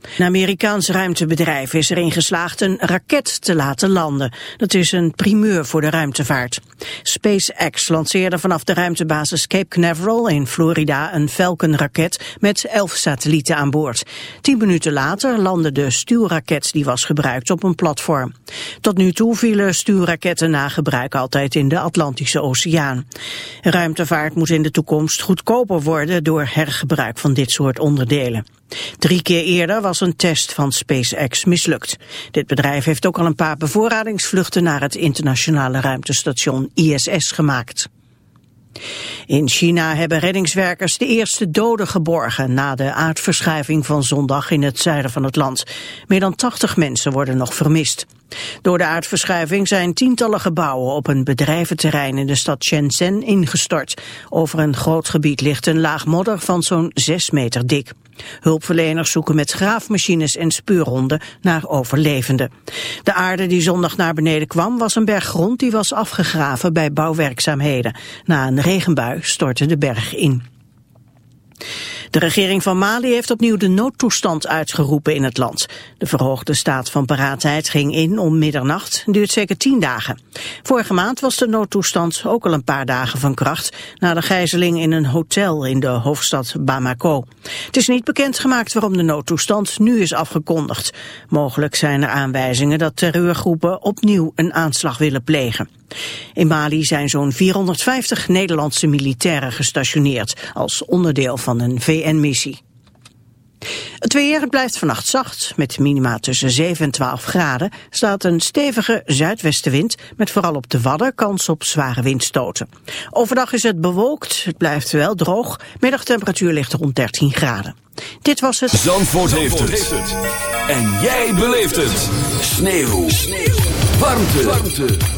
Een Amerikaans ruimtebedrijf is erin geslaagd een raket te laten landen. Dat is een primeur voor de ruimtevaart. SpaceX lanceerde vanaf de ruimtebasis Cape Canaveral in Florida een Falcon-raket met elf satellieten aan boord. Tien minuten later landde de stuurraket die was gebruikt op een platform. Tot nu toe vielen stuurraketten na gebruik altijd in de Atlantische Oceaan. Ruimtevaart moet in de toekomst goedkoper worden door hergebruik van dit soort onderdelen. Drie keer eerder was een test van SpaceX mislukt. Dit bedrijf heeft ook al een paar bevoorradingsvluchten naar het internationale ruimtestation ISS gemaakt. In China hebben reddingswerkers de eerste doden geborgen na de aardverschuiving van zondag in het zuiden van het land. Meer dan 80 mensen worden nog vermist. Door de aardverschuiving zijn tientallen gebouwen op een bedrijventerrein in de stad Shenzhen ingestort. Over een groot gebied ligt een laag modder van zo'n 6 meter dik. Hulpverleners zoeken met graafmachines en speurhonden naar overlevenden. De aarde die zondag naar beneden kwam was een berg grond die was afgegraven bij bouwwerkzaamheden. Na een regenbui stortte de berg in. De regering van Mali heeft opnieuw de noodtoestand uitgeroepen in het land. De verhoogde staat van paraatheid ging in om middernacht en duurt zeker tien dagen. Vorige maand was de noodtoestand ook al een paar dagen van kracht... na de gijzeling in een hotel in de hoofdstad Bamako. Het is niet bekendgemaakt waarom de noodtoestand nu is afgekondigd. Mogelijk zijn er aanwijzingen dat terreurgroepen opnieuw een aanslag willen plegen. In Mali zijn zo'n 450 Nederlandse militairen gestationeerd als onderdeel van een VN-missie. Het weer blijft vannacht zacht, met minima tussen 7 en 12 graden, staat een stevige zuidwestenwind, met vooral op de Wadden kans op zware windstoten. Overdag is het bewolkt, het blijft wel droog, middagtemperatuur ligt rond 13 graden. Dit was het... Zandvoort, heeft, het. En jij beleeft het. Sneeuw. Sneeuw. Warmte. Warmte.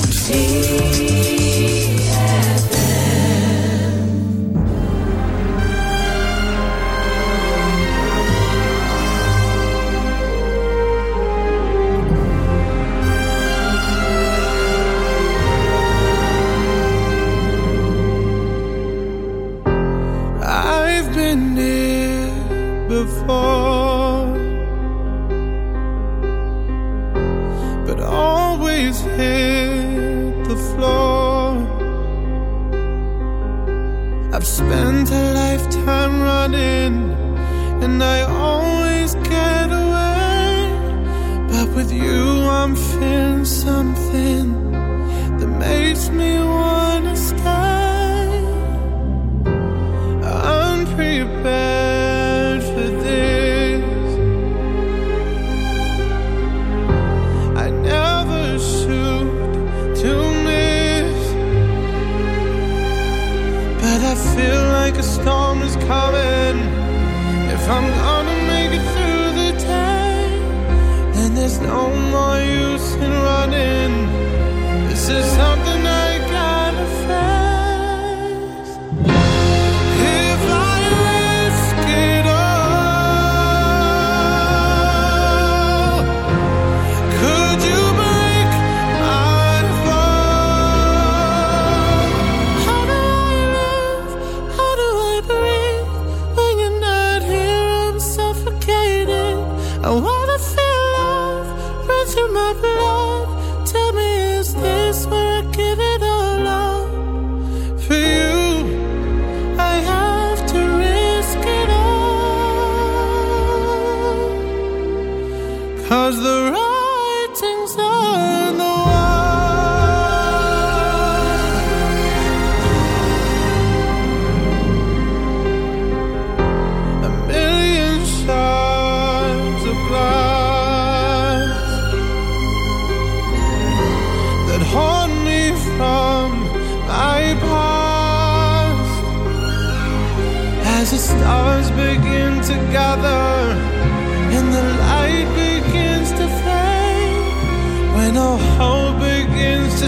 Love run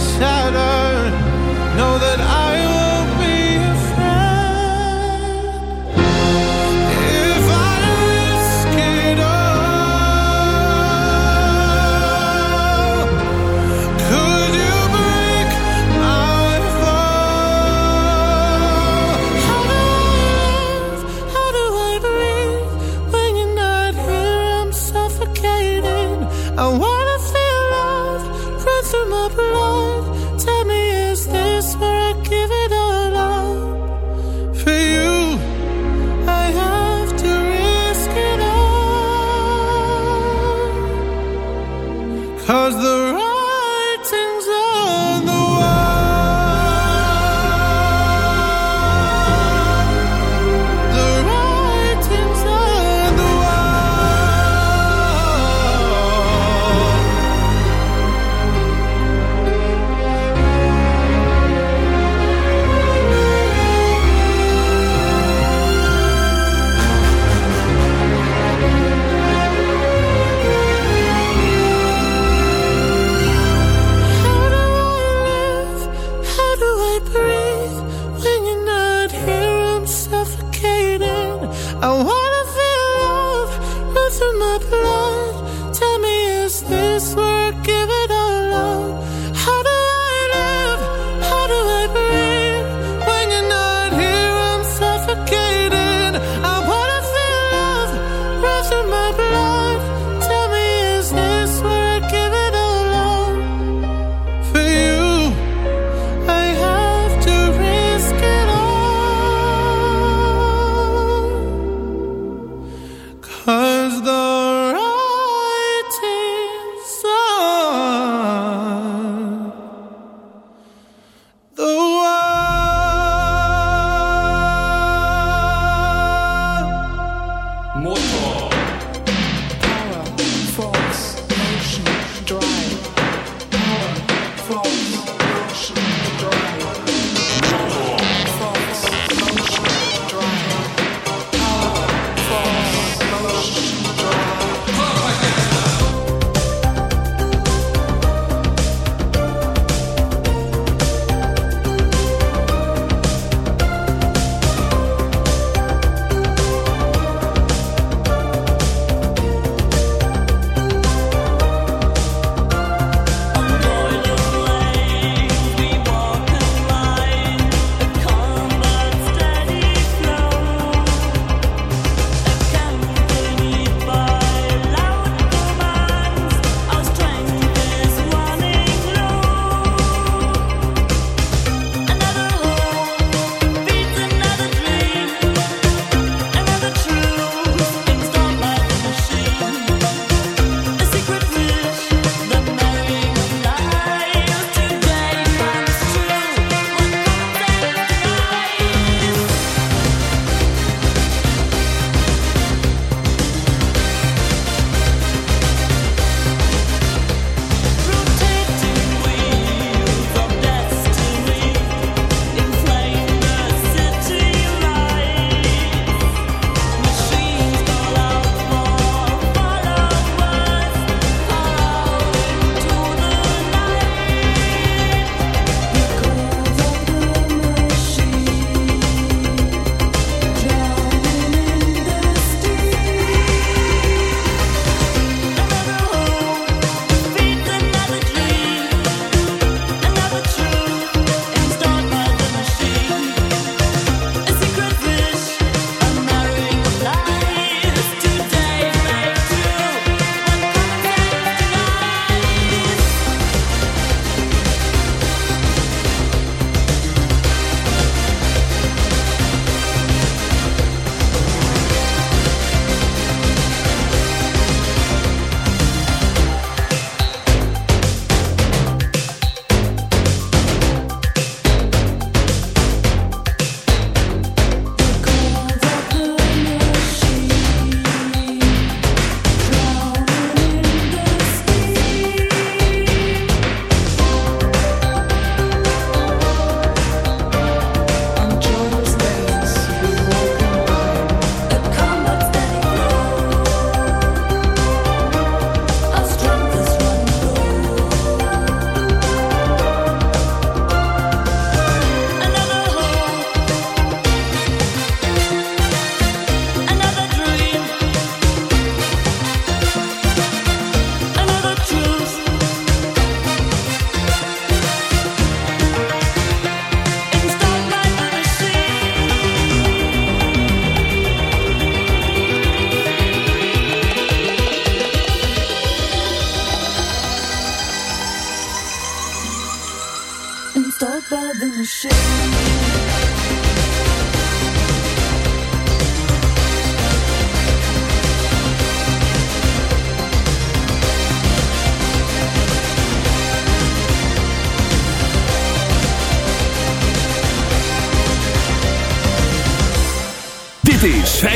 through my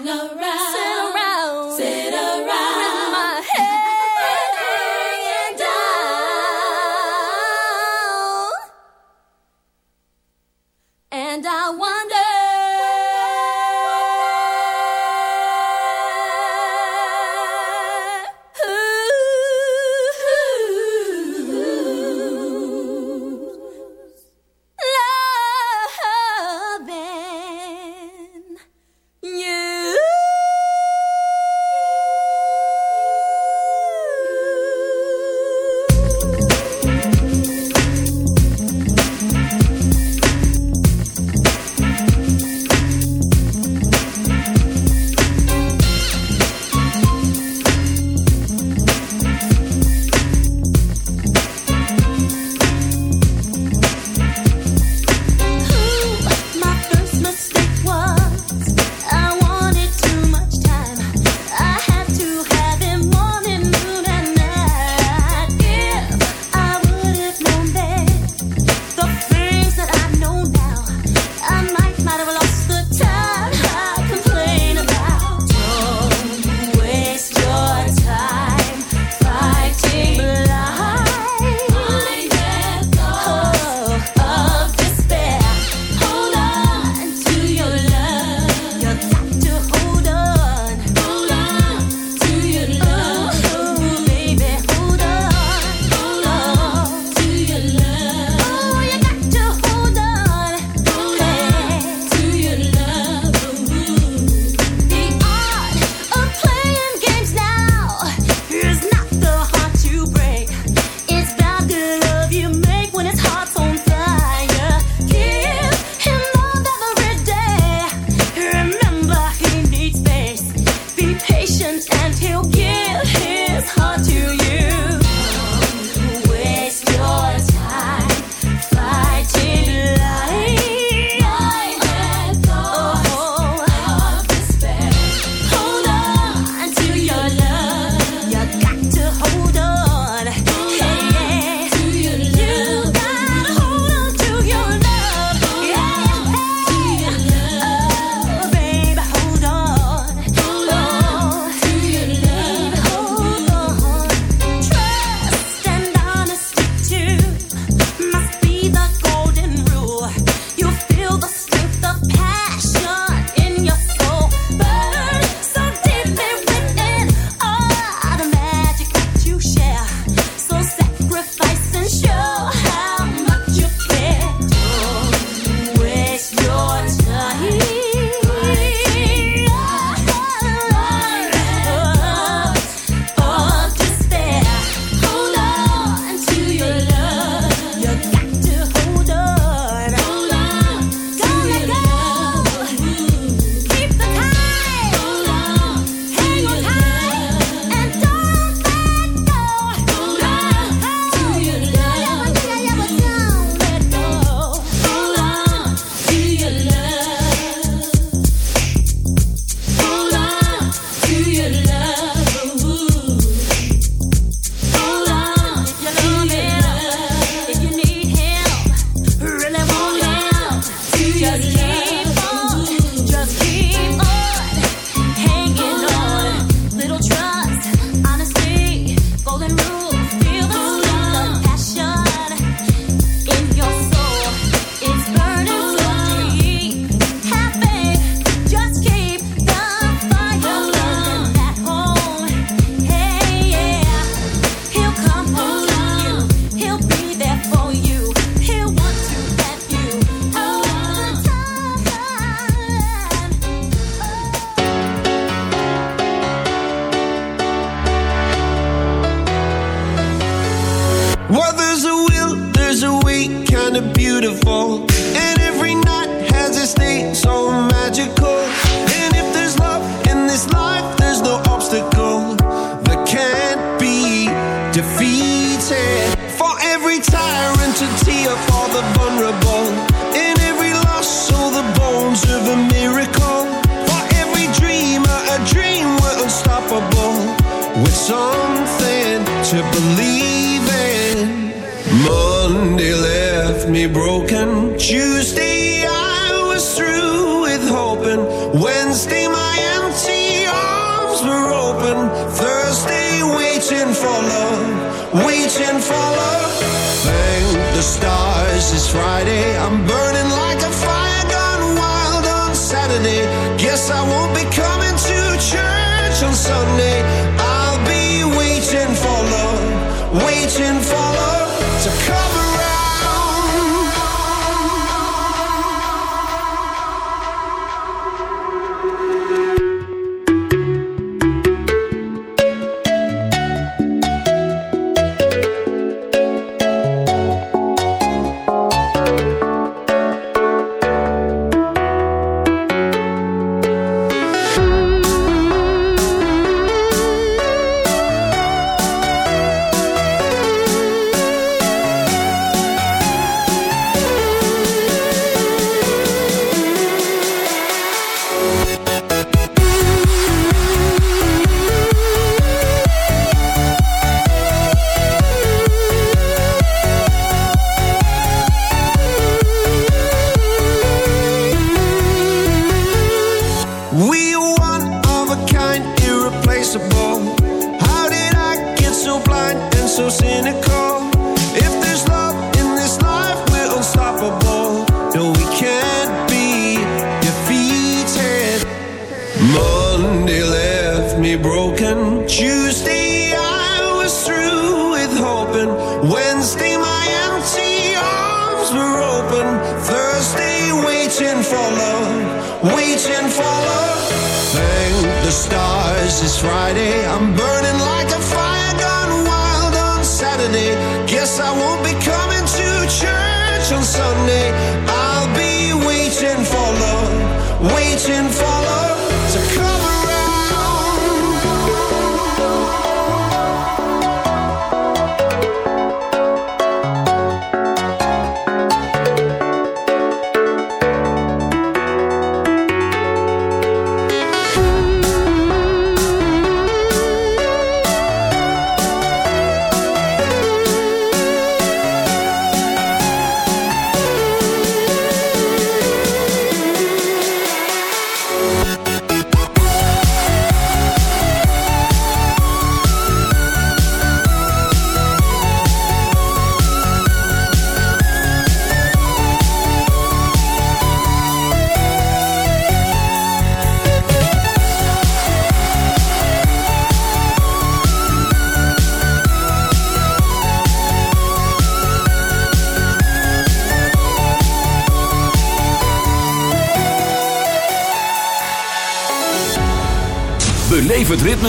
And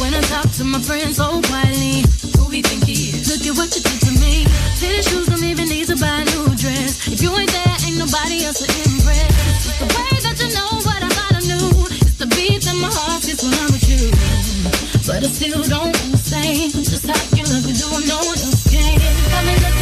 When I talk to my friends quietly, who think he is? Look at what you did to me. Shoes don't even need to buy a new dress. If you ain't there, ain't nobody else to impress. The way that you know what I thought I knew. It's the my heart when I'm with you. But I still don't understand just how you love me, doing no one else can.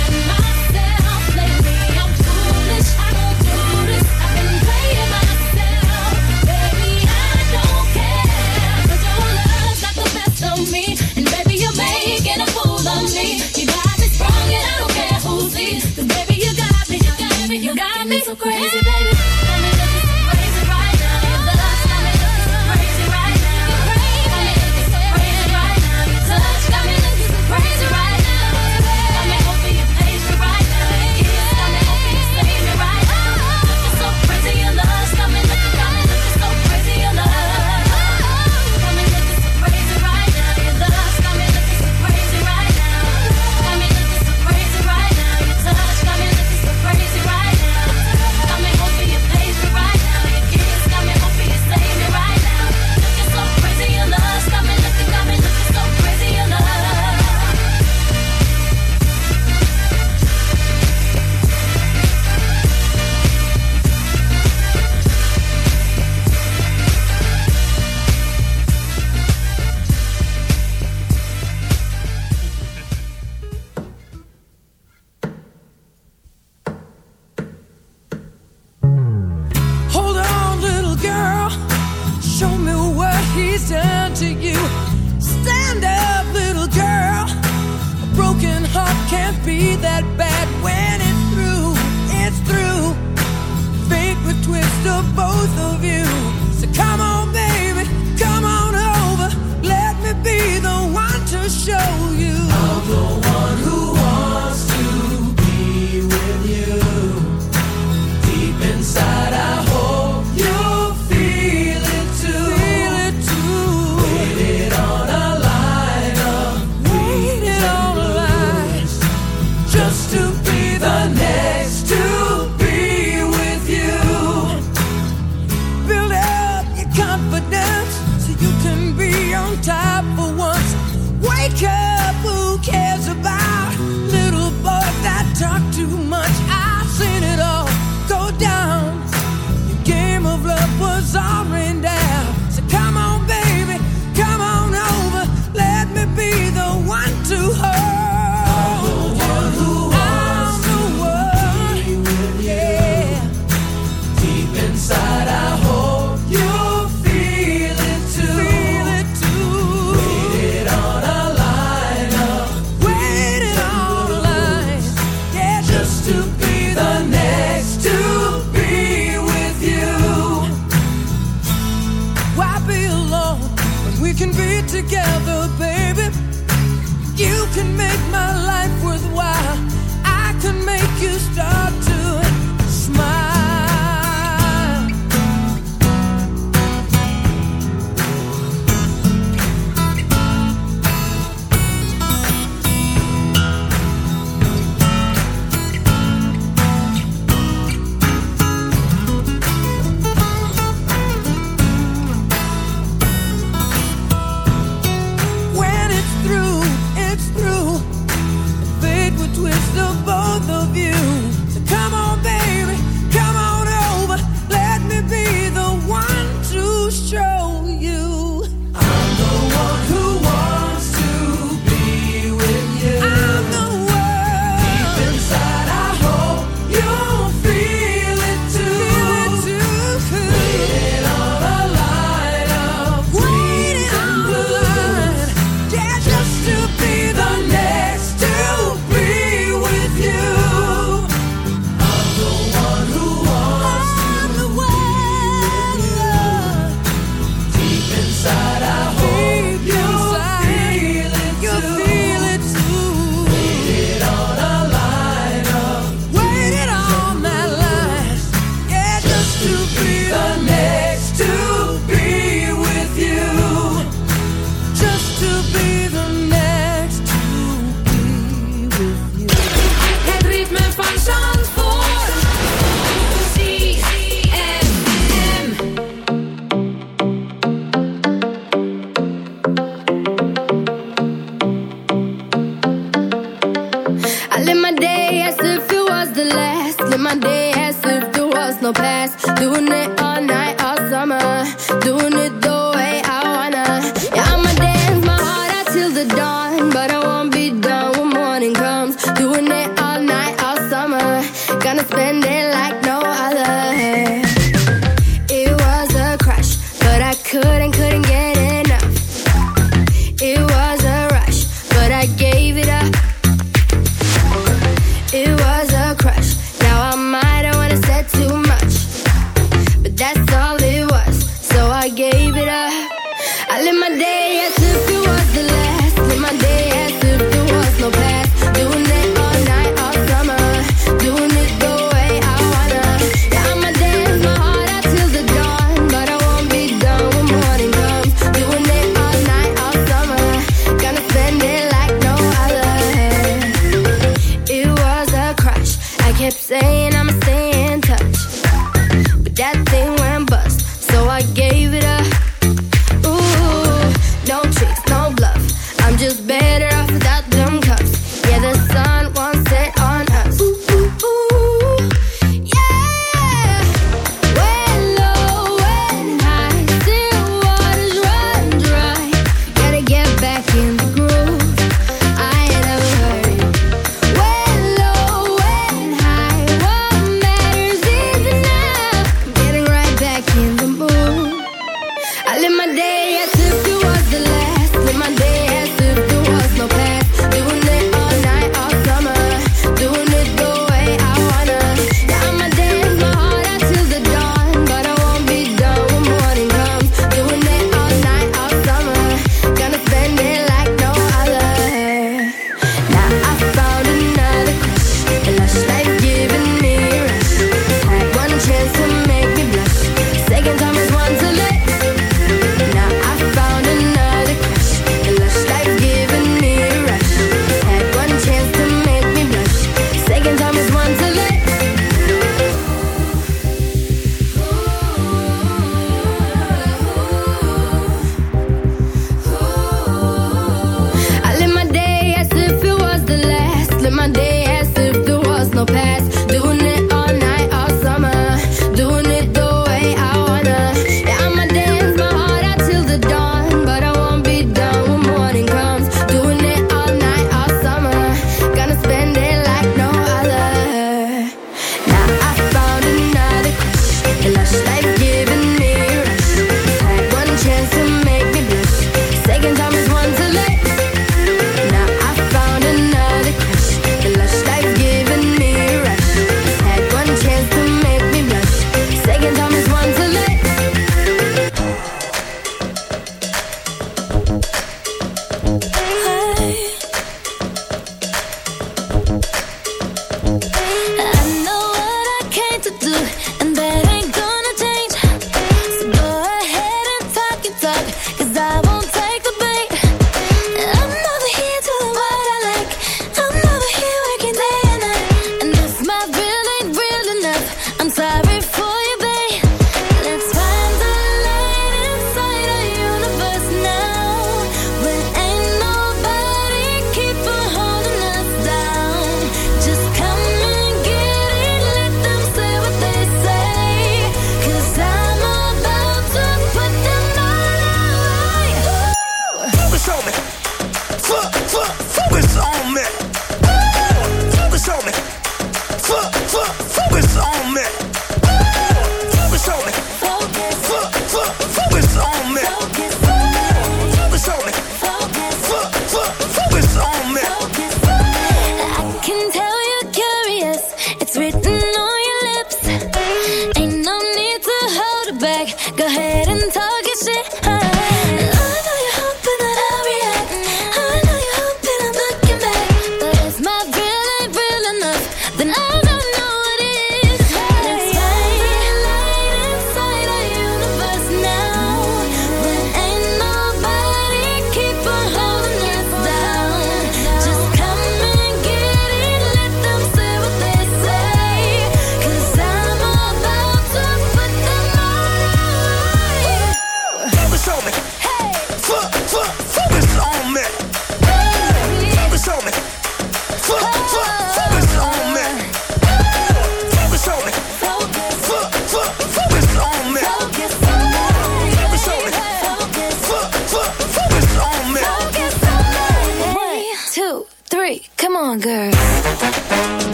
me so crazy.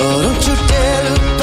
Oh, don't you dare look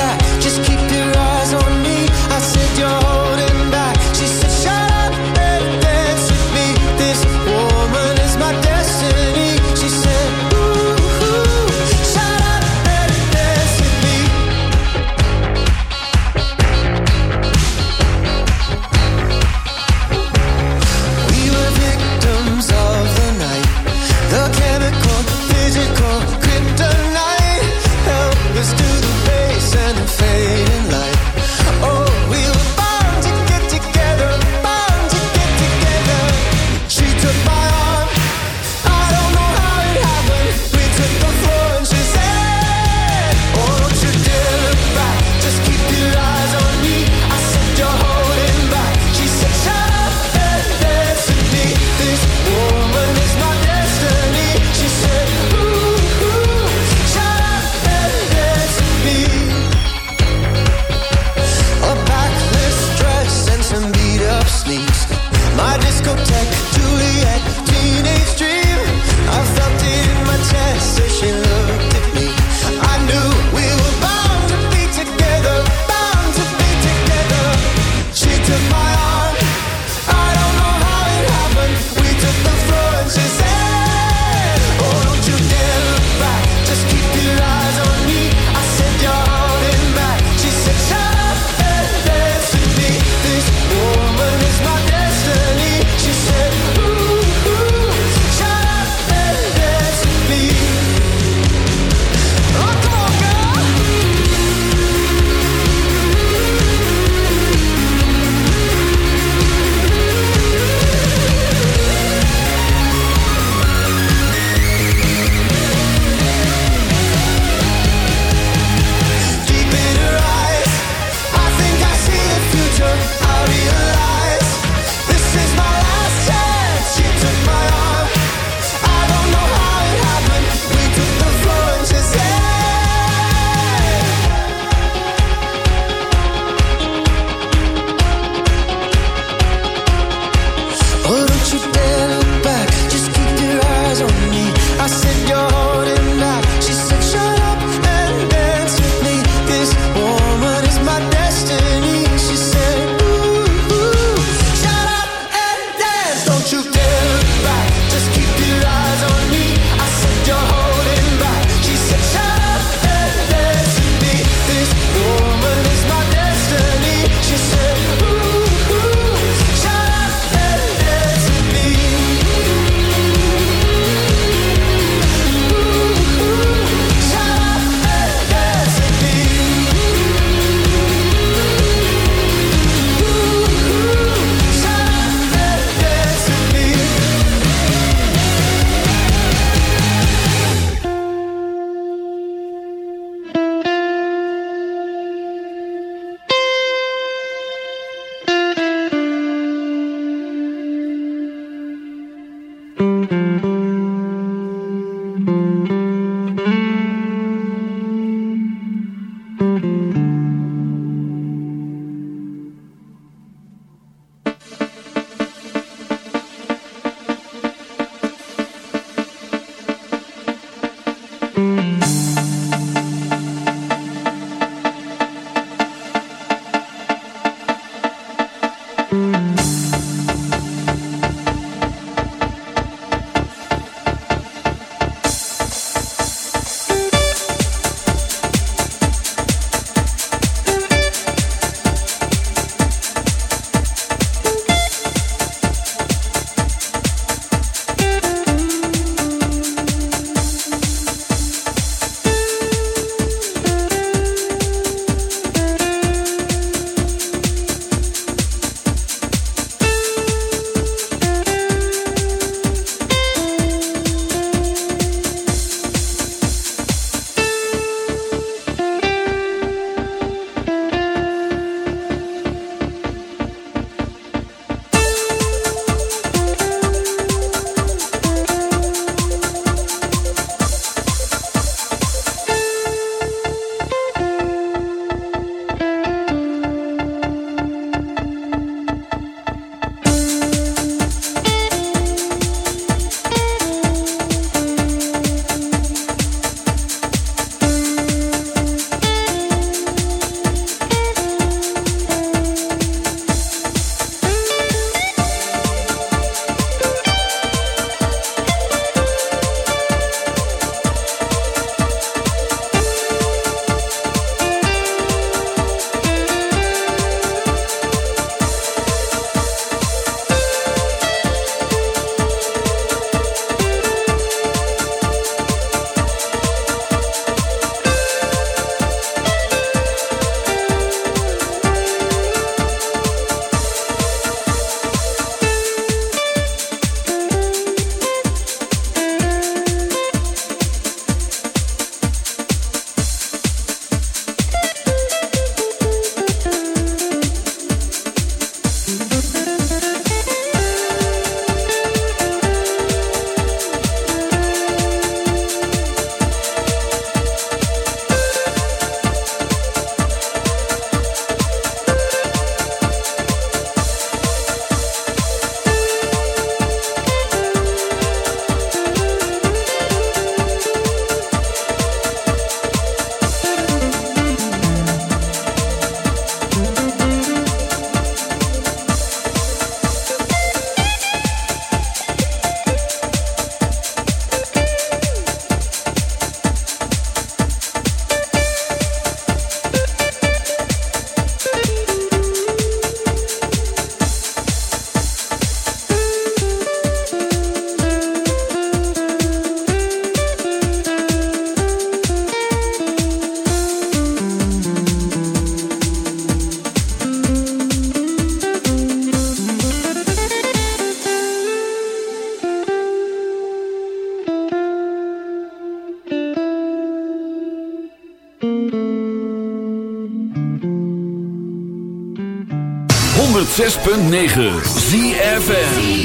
106.9 ZFN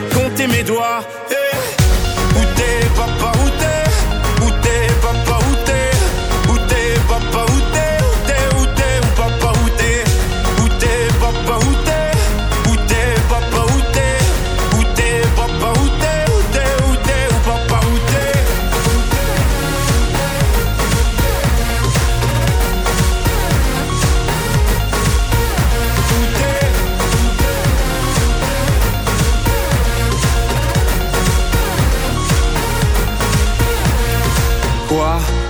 compté mes doigts.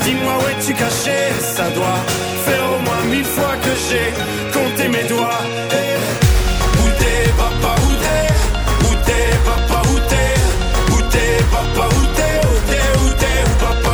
dis-moi où es-tu caché? Ça doit faire au moins mille fois que j'ai compté mes doigts. Eh, Où t'es papa, où t'es? Où t'es papa, où t'es? Où t'es papa, où t'es? Où t'es, où t'es, où papa,